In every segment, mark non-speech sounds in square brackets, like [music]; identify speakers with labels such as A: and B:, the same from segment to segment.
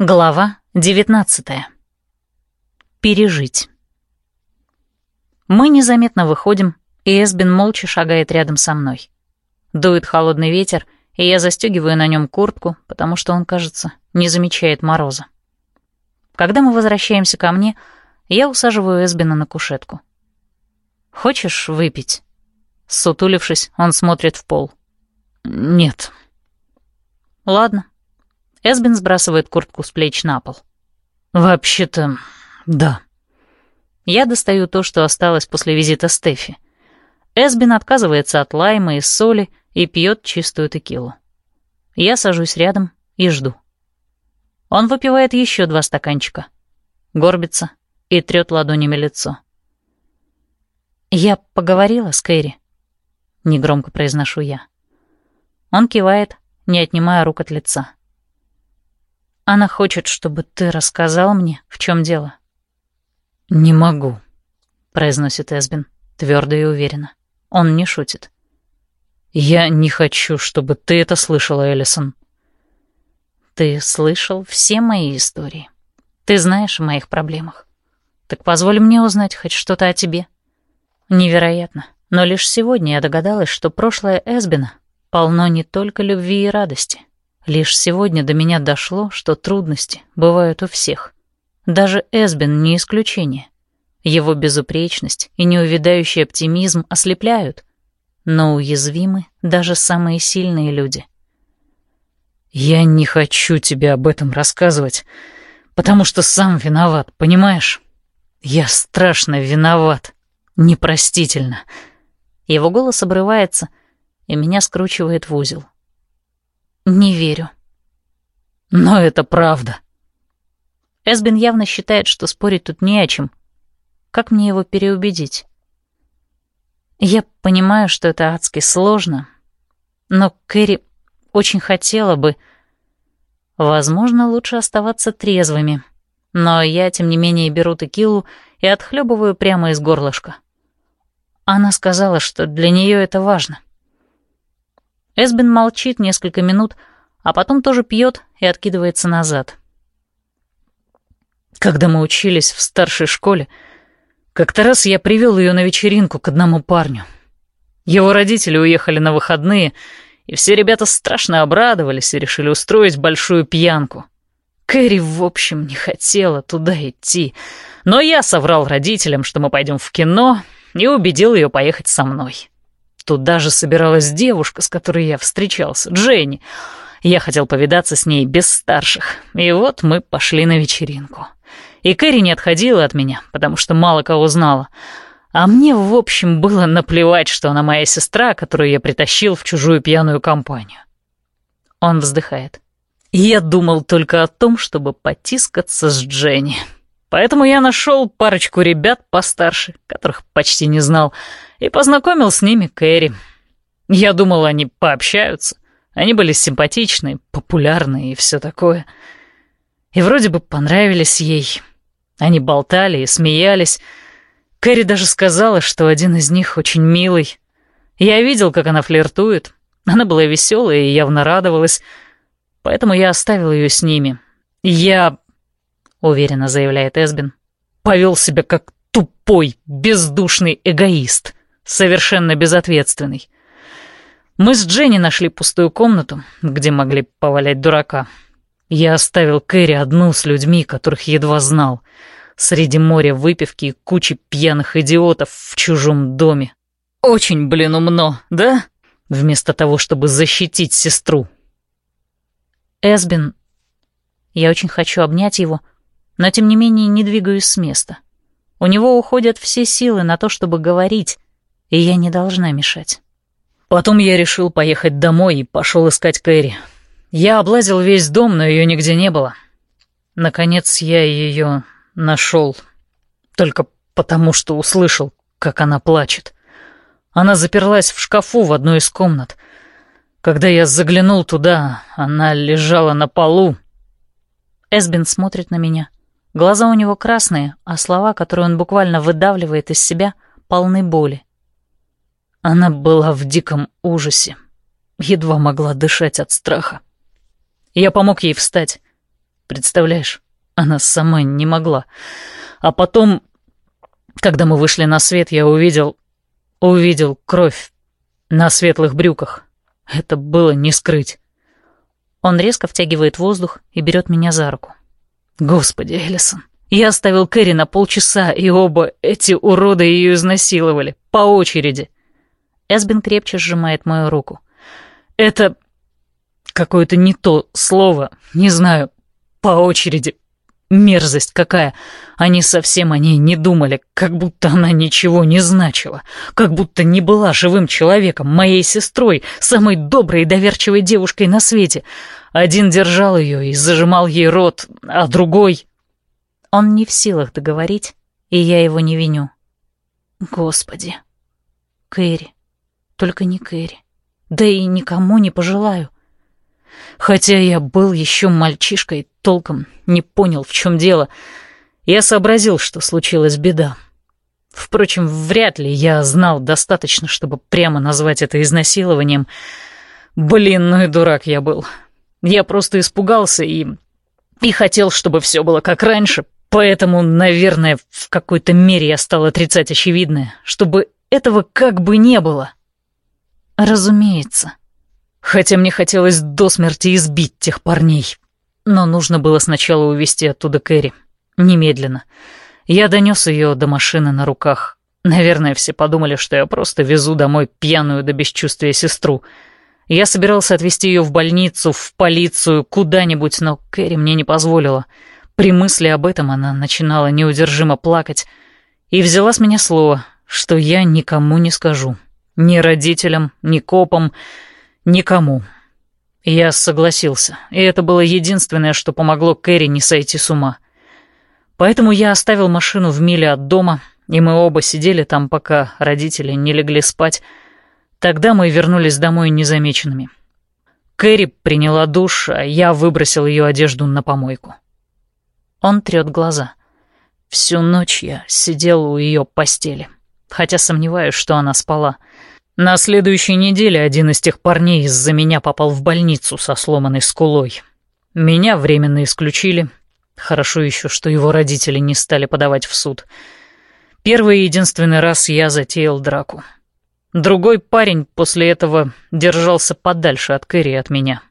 A: Глава 19. Пережить. Мы незаметно выходим, и Эсбин молча шагает рядом со мной. Дует холодный ветер, и я застегиваю на нем куртку, потому что он, кажется, не замечает мороза. Когда мы возвращаемся ко мне, я усаживаю Эсбина на кушетку. «Хочешь выпить?» Сутулившись, он смотрит в пол. «Нет». «Ладно». Эсбин сбрасывает куртку с плеч на пол. «Вообще-то, да». Я достаю то, что осталось после визита Стефи. Эсбин отказывается от лайма и соли и пьет чистую текилу. Я сажусь рядом и жду. Он выпивает еще два стаканчика, горбится и трет ладонями лицо. «Я поговорила с Кэрри», — негромко произношу я. Он кивает, не отнимая рук от лица. Она хочет, чтобы ты рассказал мне, в чем дело. Не могу, произносит Эсбин, твердо и уверенно. Он не шутит. Я не хочу, чтобы ты это слышала, Эллисон. Ты слышал все мои истории. Ты знаешь о моих проблемах. Так позволь мне узнать хоть что-то о тебе. Невероятно, но лишь сегодня я догадалась, что прошлое Эсбина полно не только любви и радости. Лишь сегодня до меня дошло, что трудности бывают у всех. Даже Эсбин не исключение. Его безупречность и неувядающий оптимизм ослепляют, но уязвимы даже самые сильные люди. «Я не хочу тебе об этом рассказывать, потому что сам виноват, понимаешь? Я страшно виноват, непростительно». Его голос обрывается, и меня скручивает в узел. Не верю. Но это правда. Эсбин явно считает, что спорить тут не о чем. Как мне его переубедить? Я понимаю, что это адски сложно, но Кэрри очень хотела бы... Возможно, лучше оставаться трезвыми. Но я, тем не менее, беру текилу и отхлебываю прямо из горлышка. Она сказала, что для нее это важно. Эсбин молчит несколько минут, а потом тоже пьет и откидывается назад. Когда мы учились в старшей школе, как-то раз я привел ее на вечеринку к одному парню. Его родители уехали на выходные, и все ребята страшно обрадовались и решили устроить большую пьянку. Кэрри, в общем, не хотела туда идти, но я соврал родителям, что мы пойдем в кино, и убедил ее поехать со мной. Туда же собиралась девушка, с которой я встречался, Дженни. Я хотел повидаться с ней без старших. И вот мы пошли на вечеринку. И Кэрри не отходила от меня, потому что мало кого знала. А мне, в общем, было наплевать, что она моя сестра, которую я притащил в чужую пьяную компанию. Он вздыхает. Я думал только о том, чтобы потискаться с Дженни. Поэтому я нашел парочку ребят постарше, которых почти не знал, и познакомил с ними Кэрри. Я думал, они пообщаются. Они были симпатичные, популярные и все такое. И вроде бы понравились ей. Они болтали и смеялись. Кэрри даже сказала, что один из них очень милый. Я видел, как она флиртует. Она была веселая и явно радовалась. Поэтому я оставил ее с ними. Я, уверенно заявляет Эсбин, повел себя как тупой, бездушный эгоист совершенно безответственный. Мы с Дженни нашли пустую комнату, где могли повалять дурака. Я оставил Кэрри одну с людьми, которых едва знал, среди моря выпивки и кучи пьяных идиотов в чужом доме. Очень, блин, умно, да? Вместо того, чтобы защитить сестру. Эсбин, я очень хочу обнять его, но тем не менее не двигаюсь с места. У него уходят все силы на то, чтобы говорить, и я не должна мешать. Потом я решил поехать домой и пошел искать Кэрри. Я облазил весь дом, но ее нигде не было. Наконец я ее нашел. Только потому, что услышал, как она плачет. Она заперлась в шкафу в одной из комнат. Когда я заглянул туда, она лежала на полу. Эсбин смотрит на меня. Глаза у него красные, а слова, которые он буквально выдавливает из себя, полны боли. Она была в диком ужасе, едва могла дышать от страха. Я помог ей встать.
B: представляешь? Она сама не могла. А потом, когда мы вышли на свет, я увидел... Увидел кровь на светлых брюках. Это было не скрыть.
A: Он резко втягивает воздух и берет меня за руку.
B: Господи, Эллисон, я оставил Кэрри на полчаса, и оба эти уроды ее изнасиловали. По очереди.
A: Эсбин крепче сжимает мою руку.
B: Это какое-то не то слово, не знаю, по очереди. Мерзость какая. Они совсем о ней не думали, как будто она ничего не значила, как будто не была живым человеком, моей сестрой, самой доброй и доверчивой девушкой на свете. Один держал ее и зажимал ей рот, а другой...
A: Он не в силах договорить, и я его не виню. Господи. Кэрри. Только не Кэрри. Да и никому не пожелаю.
B: Хотя я был еще мальчишкой, толком не понял, в чем дело. Я сообразил, что случилась беда. Впрочем, вряд ли я знал достаточно, чтобы прямо назвать это изнасилованием. Блин, ну и дурак я был. Я просто испугался и... и хотел, чтобы все было как раньше, поэтому, наверное, в какой-то мере я стал отрицать очевидное, чтобы этого как бы не было.
A: Разумеется.
B: Хотя мне хотелось до смерти избить тех парней. Но нужно было сначала увезти оттуда Кэрри. Немедленно. Я донес ее до машины на руках. Наверное, все подумали, что я просто везу домой пьяную до бесчувствия сестру. Я собирался отвезти ее в больницу, в полицию, куда-нибудь, но Кэрри мне не позволила. При мысли об этом она начинала неудержимо плакать и взяла с меня слово, что я никому не скажу. Ни родителям, ни копам, никому. Я согласился, и это было единственное, что помогло Кэрри не сойти с ума. Поэтому я оставил машину в миле от дома, и мы оба сидели там, пока родители не легли спать. Тогда мы вернулись домой незамеченными. Кэрри приняла душ, а я выбросил ее одежду на помойку.
A: Он трет глаза.
B: Всю ночь я сидел у ее постели, хотя сомневаюсь, что она спала — на следующей неделе один из тех парней из-за меня попал в больницу со сломанной скулой. Меня временно исключили. Хорошо еще, что его родители не стали подавать в суд. Первый и единственный раз я затеял драку. Другой парень после этого держался подальше от Кэрри от меня.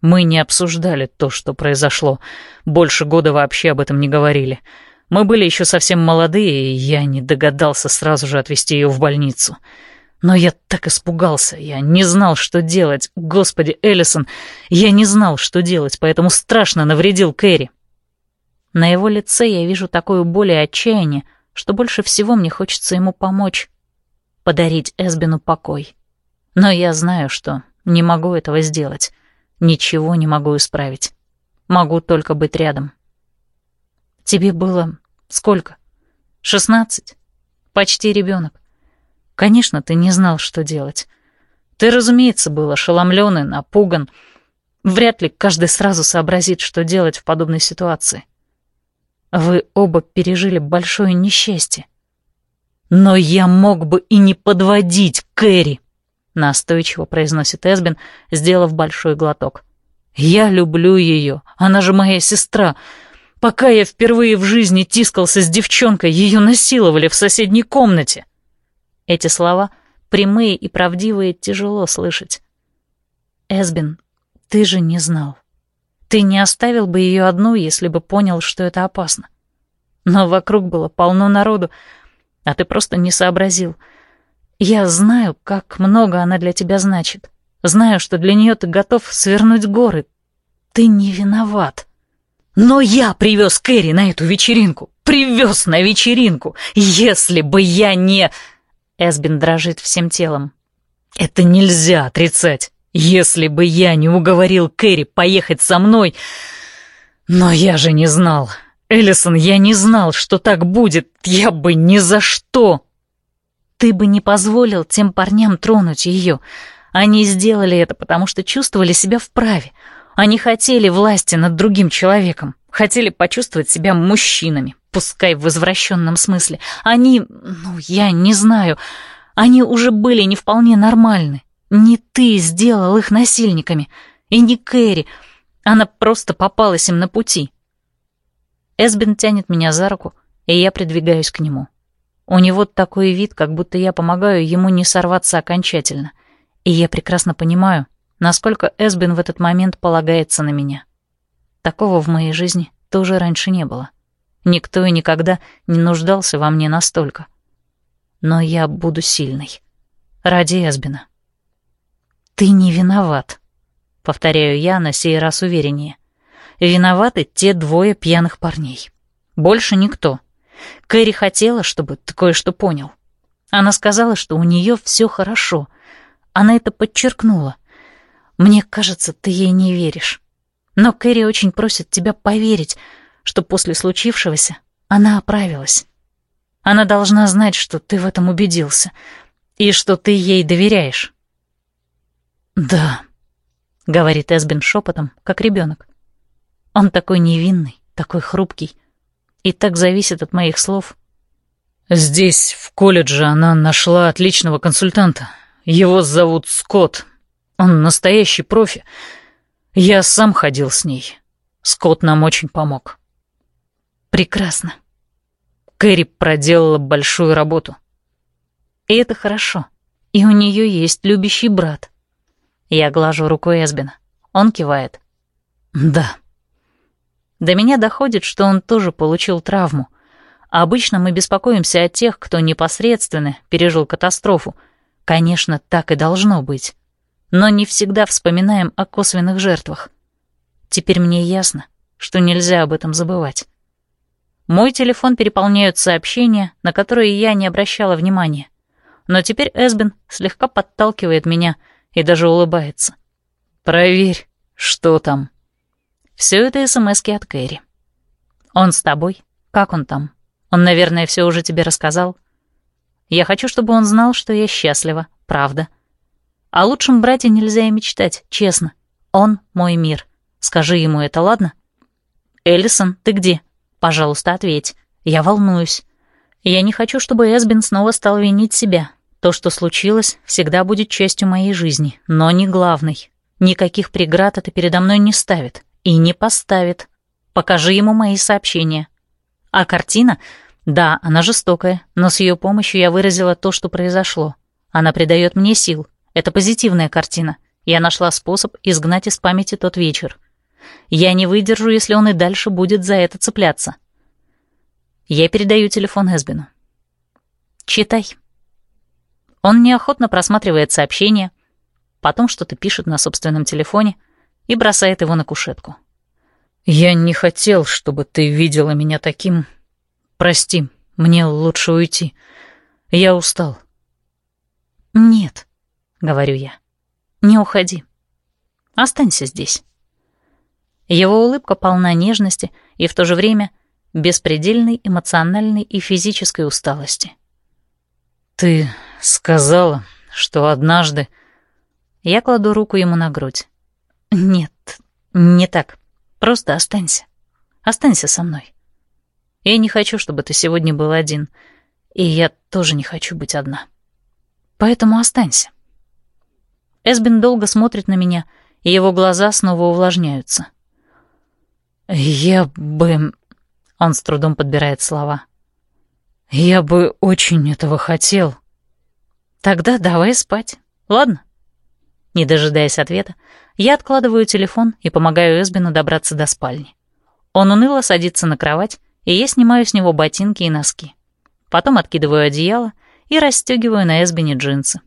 B: Мы не обсуждали то, что произошло. Больше года вообще об этом не говорили. Мы были еще совсем молодые, и я не догадался сразу же отвезти ее в больницу. — но я так испугался, я не знал, что делать. Господи, Эллисон, я не знал, что делать, поэтому страшно навредил Кэрри.
A: На его лице я вижу такую боль и отчаяние, что больше всего мне хочется ему помочь, подарить Эсбину покой. Но я знаю, что не могу этого сделать, ничего не могу исправить. Могу только быть рядом. Тебе было сколько? Шестнадцать? Почти ребенок. Конечно, ты не знал, что делать. Ты, разумеется, был ошеломлен и напуган. Вряд ли каждый сразу сообразит, что делать в подобной ситуации. Вы оба пережили большое несчастье.
B: «Но я мог бы и не подводить Кэрри», — настойчиво произносит Эсбин, сделав большой глоток. «Я люблю ее, она же моя сестра. Пока я впервые в жизни тискался с девчонкой, ее насиловали в соседней комнате».
A: Эти слова, прямые и правдивые, тяжело слышать. Эсбин, ты же не знал. Ты не оставил бы ее одну, если бы понял, что это опасно. Но вокруг было полно народу, а ты просто не сообразил. Я знаю, как много она для тебя значит. Знаю, что для нее ты готов свернуть горы. Ты не виноват.
B: Но я привез Кэрри на эту вечеринку. Привез на вечеринку. Если бы я не...
A: Эсбин дрожит всем телом.
B: «Это нельзя отрицать. Если бы я не уговорил Кэрри поехать со мной... Но я же не знал. Эллисон, я не знал, что так будет. Я бы ни за что...»
A: «Ты бы не позволил тем парням тронуть ее. Они сделали это, потому что чувствовали себя вправе. Они хотели власти над другим человеком, хотели почувствовать себя мужчинами, пускай в извращенном смысле. Они, ну, я не знаю, они уже были не вполне нормальны. Не ты сделал их насильниками, и не Кэрри. Она просто попалась им на пути. Эсбин тянет меня за руку, и я придвигаюсь к нему. У него такой вид, как будто я помогаю ему не сорваться окончательно. И я прекрасно понимаю, насколько Эсбин в этот момент полагается на меня. Такого в моей жизни тоже раньше не было. Никто и никогда не нуждался во мне настолько. Но я буду сильной. Ради Эсбина. «Ты не виноват», — повторяю я на сей раз увереннее. «Виноваты те двое пьяных парней. Больше никто. Кэрри хотела, чтобы ты кое-что понял. Она сказала, что у нее все хорошо. Она это подчеркнула. Мне кажется, ты ей не веришь. Но Кэрри очень просит тебя поверить, что после случившегося она оправилась. Она должна знать, что ты в этом убедился, и что ты ей доверяешь. «Да», — говорит Эсбин шепотом, как ребенок. Он такой невинный, такой хрупкий и так зависит от моих слов.
B: Здесь, в колледже, она нашла отличного консультанта. Его зовут Скотт. Он настоящий профи. Я сам ходил с ней. Скотт нам очень помог.
A: Прекрасно.
B: Кэрри проделала большую работу.
A: И это хорошо. И у нее есть любящий брат. Я глажу рукой Эсбина. Он кивает.
B: Да.
A: До меня доходит, что он тоже получил травму. Обычно мы беспокоимся о тех, кто непосредственно пережил катастрофу. Конечно, так и должно быть. Но не всегда вспоминаем о косвенных жертвах. Теперь мне ясно, что нельзя об этом забывать. Мой телефон переполняют сообщения, на которые я не обращала внимания. Но теперь Эсбин слегка подталкивает меня и даже улыбается.
B: «Проверь, что там?»
A: Все это СМСки от Кэрри. Он с тобой? Как он там? Он, наверное, все уже тебе рассказал. Я хочу, чтобы он знал, что я счастлива, правда. О лучшем брате нельзя и мечтать, честно. Он мой мир. Скажи ему это, ладно? Эллисон, ты где? Пожалуйста, ответь. Я волнуюсь. Я не хочу, чтобы Эсбин снова стал винить себя. То, что случилось, всегда будет частью моей жизни, но не главной. Никаких преград это передо мной не ставит. И не поставит. Покажи ему мои сообщения. А картина? Да, она жестокая, но с ее помощью я выразила то, что произошло. Она придает мне сил. Это позитивная картина. Я нашла способ изгнать из памяти тот вечер. Я не выдержу, если он и дальше будет за это цепляться. Я передаю телефон Эсбину. Читай. Он неохотно просматривает сообщения, потом что-то пишет на собственном телефоне — и бросает его на кушетку.
B: «Я не хотел, чтобы ты видела меня таким. Прости, мне лучше уйти. Я устал».
A: «Нет», — говорю я, — «не уходи. Останься здесь». Его улыбка полна нежности и в то же время беспредельной эмоциональной и физической усталости.
B: «Ты сказала, что однажды...»
A: Я кладу руку ему на грудь. «Нет, не так. Просто останься. Останься со мной. Я не хочу, чтобы ты сегодня был один, и я тоже не хочу быть одна. Поэтому останься». Эсбин долго смотрит на меня, и его глаза снова увлажняются.
B: «Я бы...» — он с трудом подбирает слова. «Я бы очень этого хотел».
A: «Тогда давай спать, ладно?» Не дожидаясь ответа, я откладываю телефон и помогаю Эсбину добраться до спальни. Он уныло садится на кровать, и я снимаю с него ботинки и носки. Потом откидываю одеяло и расстегиваю на Эсбине джинсы.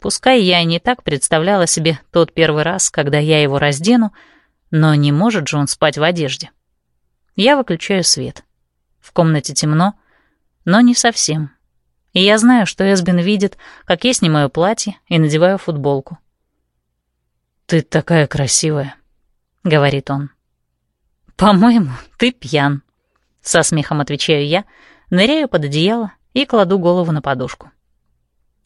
A: Пускай я и не так представляла себе тот первый раз, когда я его раздену, но не может же он спать в одежде. Я выключаю свет. В комнате темно, но не совсем. И я знаю, что Эсбин видит, как я снимаю платье и надеваю футболку.
B: «Ты такая красивая», — говорит он.
A: «По-моему, ты пьян», — со смехом отвечаю я, ныряю под одеяло и кладу голову на подушку.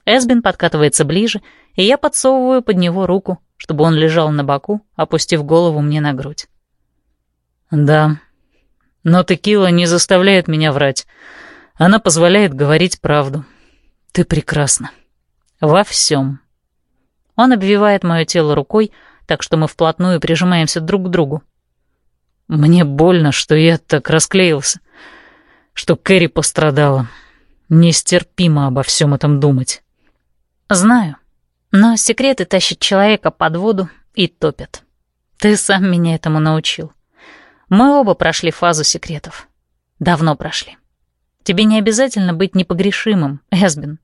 A: Эсбин подкатывается ближе, и я подсовываю под него руку, чтобы он лежал на боку, опустив голову мне на грудь.
B: «Да, но текила не заставляет меня врать. Она позволяет говорить правду. Ты прекрасна. Во всем.
A: Он обвивает мое тело рукой, так что мы вплотную прижимаемся друг к другу.
B: Мне больно, что я так расклеился, что Кэрри пострадала. Нестерпимо обо всем этом думать.
A: Знаю, но секреты тащат человека под воду и топят. Ты сам меня этому научил. Мы оба прошли фазу секретов. Давно прошли. Тебе не обязательно быть непогрешимым, Эсбин.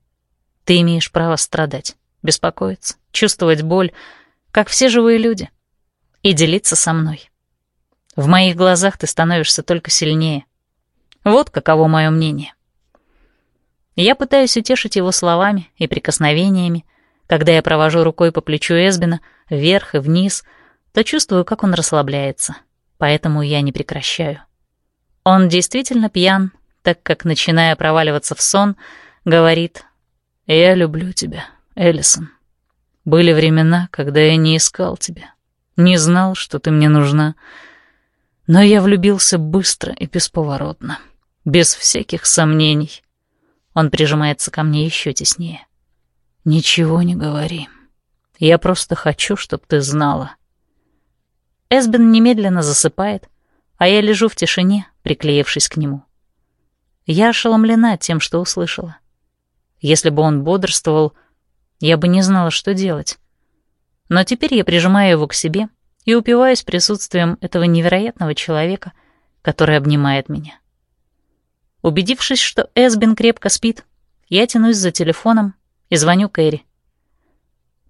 A: Ты имеешь право страдать, беспокоиться, чувствовать боль, как все живые люди, и делиться со мной. В моих глазах ты становишься только сильнее. Вот каково мое мнение. Я пытаюсь утешить его словами и прикосновениями. Когда я провожу рукой по плечу Эсбина, вверх и вниз, то чувствую, как он расслабляется. Поэтому я не прекращаю. Он действительно пьян, так как, начиная проваливаться в сон, говорит «Я люблю тебя, Эллисон. Были времена, когда я не искал тебя, не знал, что ты мне нужна, но я влюбился быстро и бесповоротно, без всяких сомнений. Он прижимается ко мне еще теснее. Ничего не говори. Я просто хочу, чтобы ты знала. Эсбин немедленно засыпает, а я лежу в тишине, приклеившись к нему. Я ошеломлена тем, что услышала. Если бы он бодрствовал, я бы не знала, что делать. Но теперь я прижимаю его к себе и упиваюсь присутствием этого невероятного человека, который обнимает меня. Убедившись, что Эсбин крепко спит, я тянусь за телефоном и звоню Кэрри.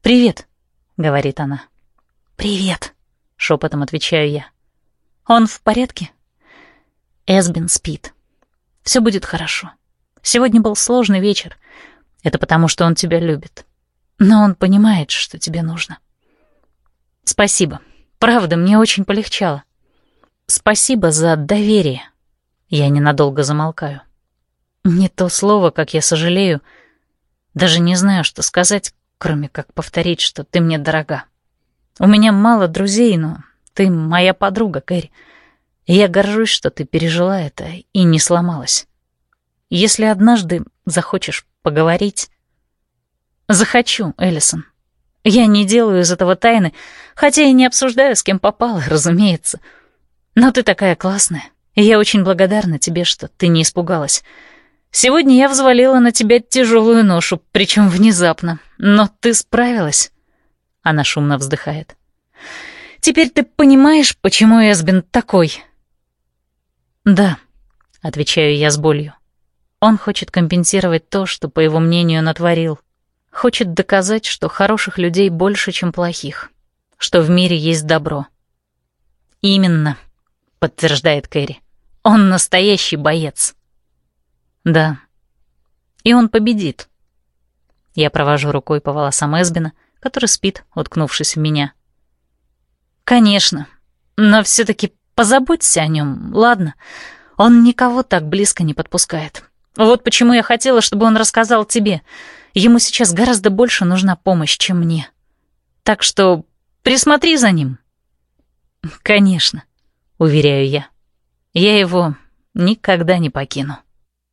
A: «Привет», — говорит она. «Привет», — шепотом отвечаю я. «Он в порядке?» Эсбин спит. «Все будет хорошо. Сегодня был сложный вечер. Это потому, что он тебя любит. Но он понимает, что тебе нужно». «Спасибо», Правда, мне очень полегчало. Спасибо за доверие. Я ненадолго замолкаю. Не то слово, как я сожалею. Даже не знаю, что сказать, кроме как повторить, что ты мне дорога. У меня мало друзей, но ты моя подруга, Кэрри. Я горжусь, что ты пережила это и не сломалась. Если однажды захочешь поговорить... Захочу, Эллисон. Я не делаю из этого тайны, хотя и не обсуждаю, с кем попало, [laughs] разумеется. Но ты такая классная, и я очень благодарна тебе, что ты не испугалась. Сегодня я взвалила на тебя тяжелую ношу, причем внезапно, но ты справилась. Она шумно вздыхает. Теперь ты понимаешь, почему Эсбин такой? Да, отвечаю я с болью. Он хочет компенсировать то, что, по его мнению, натворил. Хочет доказать, что хороших людей больше, чем плохих, что в мире есть добро. «Именно», — подтверждает Кэрри. «Он настоящий боец». «Да. И он победит». Я провожу рукой по волосам Эсбина, который спит, уткнувшись в меня. «Конечно. Но все таки позаботься о нем, ладно? Он никого так близко не подпускает. Вот почему я хотела, чтобы он рассказал тебе. Ему сейчас гораздо больше нужна помощь, чем мне. Так что присмотри за ним. Конечно, уверяю я. Я его никогда не покину.